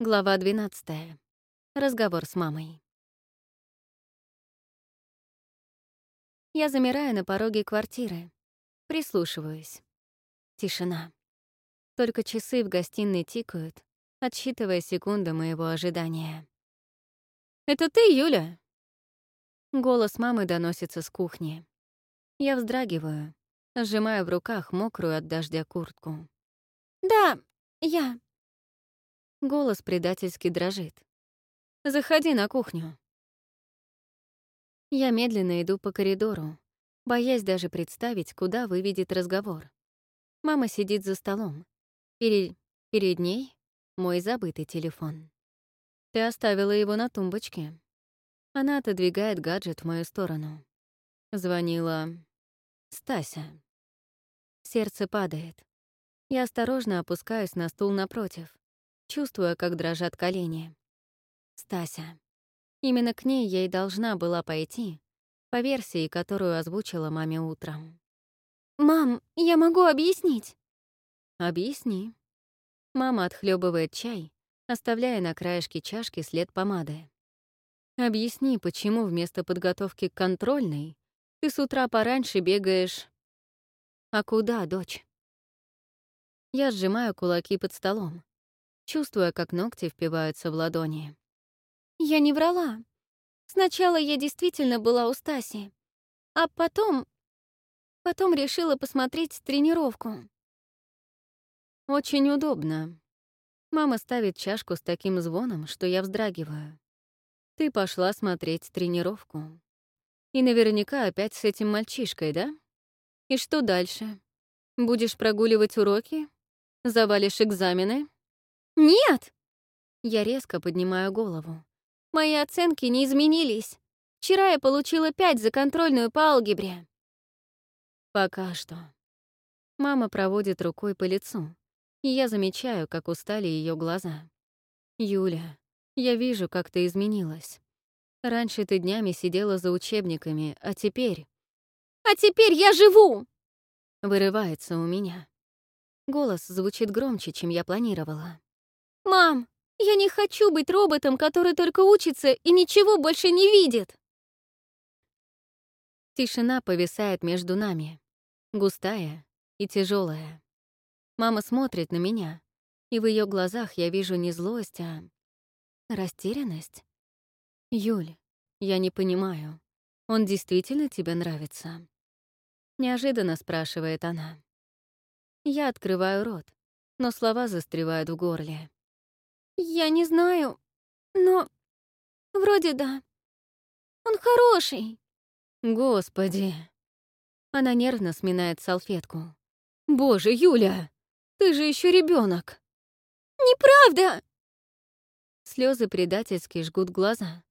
Глава 12. Разговор с мамой. Я замираю на пороге квартиры, прислушиваюсь. Тишина. Только часы в гостиной тикают, отсчитывая секунды моего ожидания. «Это ты, Юля?» Голос мамы доносится с кухни. Я вздрагиваю, сжимая в руках мокрую от дождя куртку. «Да, я...» Голос предательски дрожит. «Заходи на кухню». Я медленно иду по коридору, боясь даже представить, куда выведет разговор. Мама сидит за столом. Перед, перед ней мой забытый телефон. Ты оставила его на тумбочке. Она отодвигает гаджет в мою сторону. Звонила Стася. Сердце падает. Я осторожно опускаюсь на стул напротив, чувствуя, как дрожат колени. Стася. Именно к ней я и должна была пойти, по версии, которую озвучила маме утром. «Мам, я могу объяснить?» «Объясни». Мама отхлебывает чай, оставляя на краешке чашки след помады. «Объясни, почему вместо подготовки к контрольной ты с утра пораньше бегаешь...» «А куда, дочь?» Я сжимаю кулаки под столом, чувствуя, как ногти впиваются в ладони. Я не врала. Сначала я действительно была у Стаси, а потом... Потом решила посмотреть тренировку. Очень удобно. Мама ставит чашку с таким звоном, что я вздрагиваю. Ты пошла смотреть тренировку. И наверняка опять с этим мальчишкой, да? И что дальше? Будешь прогуливать уроки? Завалишь экзамены? «Нет!» Я резко поднимаю голову. «Мои оценки не изменились. Вчера я получила пять за контрольную по алгебре». «Пока что». Мама проводит рукой по лицу, и я замечаю, как устали ее глаза. «Юля, я вижу, как ты изменилась. Раньше ты днями сидела за учебниками, а теперь...» «А теперь я живу!» Вырывается у меня. Голос звучит громче, чем я планировала. «Мам, я не хочу быть роботом, который только учится и ничего больше не видит!» Тишина повисает между нами, густая и тяжелая. Мама смотрит на меня, и в ее глазах я вижу не злость, а растерянность. «Юль, я не понимаю, он действительно тебе нравится?» Неожиданно спрашивает она. Я открываю рот, но слова застревают в горле. «Я не знаю, но... вроде да. Он хороший». «Господи!» Она нервно сминает салфетку. «Боже, Юля, ты же еще ребенок. «Неправда!» Слезы предательски жгут глаза.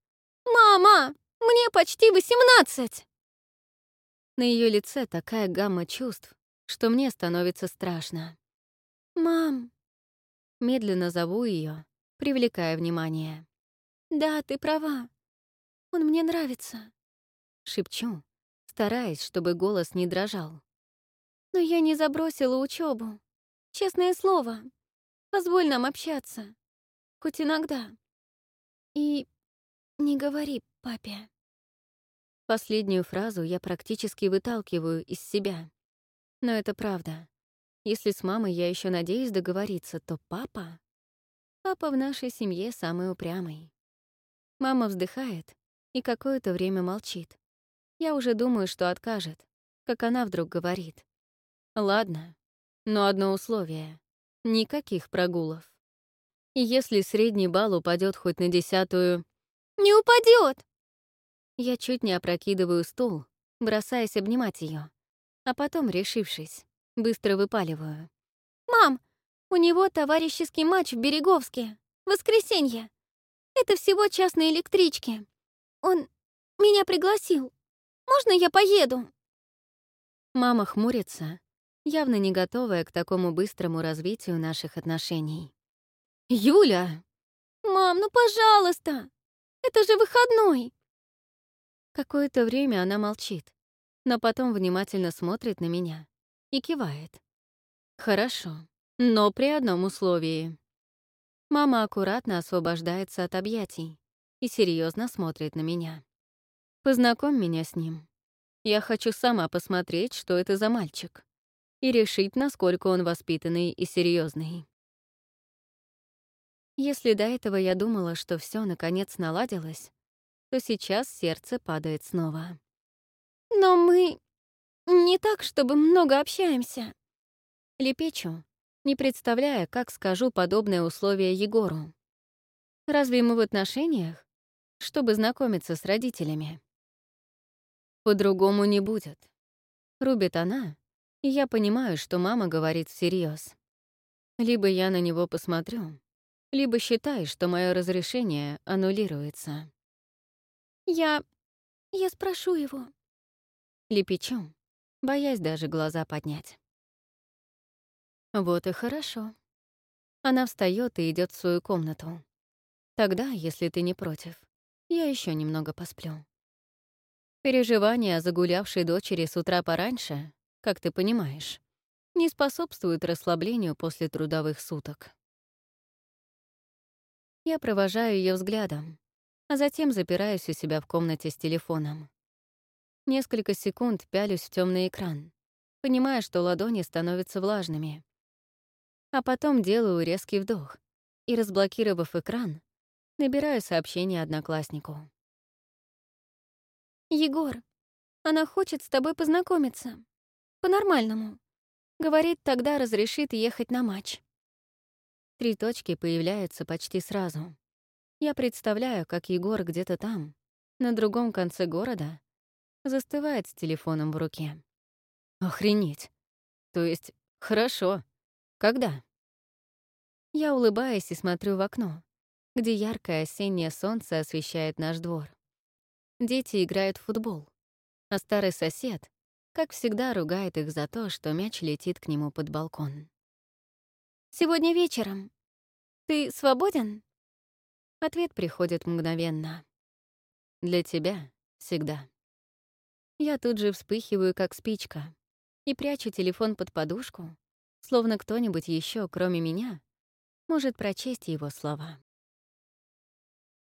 «Мама, мне почти восемнадцать!» На ее лице такая гамма чувств, что мне становится страшно. «Мам!» Медленно зову ее, привлекая внимание. «Да, ты права. Он мне нравится», — шепчу, стараясь, чтобы голос не дрожал. «Но я не забросила учебу. Честное слово. Позволь нам общаться. Хоть иногда. И не говори папе». Последнюю фразу я практически выталкиваю из себя. Но это правда. Если с мамой я еще надеюсь договориться, то папа... Папа в нашей семье самый упрямый. Мама вздыхает и какое-то время молчит. Я уже думаю, что откажет, как она вдруг говорит. Ладно, но одно условие — никаких прогулов. И если средний балл упадет хоть на десятую... «Не упадет! Я чуть не опрокидываю стул, бросаясь обнимать ее, а потом, решившись, быстро выпаливаю. «Мам, у него товарищеский матч в Береговске. Воскресенье. Это всего час на электричке. Он меня пригласил. Можно я поеду?» Мама хмурится, явно не готовая к такому быстрому развитию наших отношений. «Юля!» «Мам, ну пожалуйста! Это же выходной!» Какое-то время она молчит, но потом внимательно смотрит на меня и кивает. «Хорошо. Но при одном условии. Мама аккуратно освобождается от объятий и серьезно смотрит на меня. Познакомь меня с ним. Я хочу сама посмотреть, что это за мальчик, и решить, насколько он воспитанный и серьезный. Если до этого я думала, что все наконец наладилось, то сейчас сердце падает снова. «Но мы не так, чтобы много общаемся». Лепечу, не представляя, как скажу подобное условие Егору. Разве мы в отношениях, чтобы знакомиться с родителями? По-другому не будет. Рубит она, и я понимаю, что мама говорит всерьез. Либо я на него посмотрю, либо считай, что мое разрешение аннулируется. Я... я спрошу его. Лепечу, боясь даже глаза поднять. Вот и хорошо. Она встает и идет в свою комнату. Тогда, если ты не против, я еще немного посплю. Переживания о загулявшей дочери с утра пораньше, как ты понимаешь, не способствуют расслаблению после трудовых суток. Я провожаю ее взглядом, а затем запираюсь у себя в комнате с телефоном. Несколько секунд пялюсь в темный экран, понимая, что ладони становятся влажными. А потом делаю резкий вдох и, разблокировав экран, набираю сообщение однокласснику. «Егор, она хочет с тобой познакомиться. По-нормальному. Говорит, тогда разрешит ехать на матч». Три точки появляются почти сразу. Я представляю, как Егор где-то там, на другом конце города, застывает с телефоном в руке. Охренеть. То есть, хорошо. Когда? Я улыбаюсь и смотрю в окно, где яркое осеннее солнце освещает наш двор. Дети играют в футбол, а старый сосед, как всегда, ругает их за то, что мяч летит к нему под балкон. «Сегодня вечером. Ты свободен?» Ответ приходит мгновенно. «Для тебя всегда». Я тут же вспыхиваю, как спичка, и прячу телефон под подушку, словно кто-нибудь еще, кроме меня, может прочесть его слова.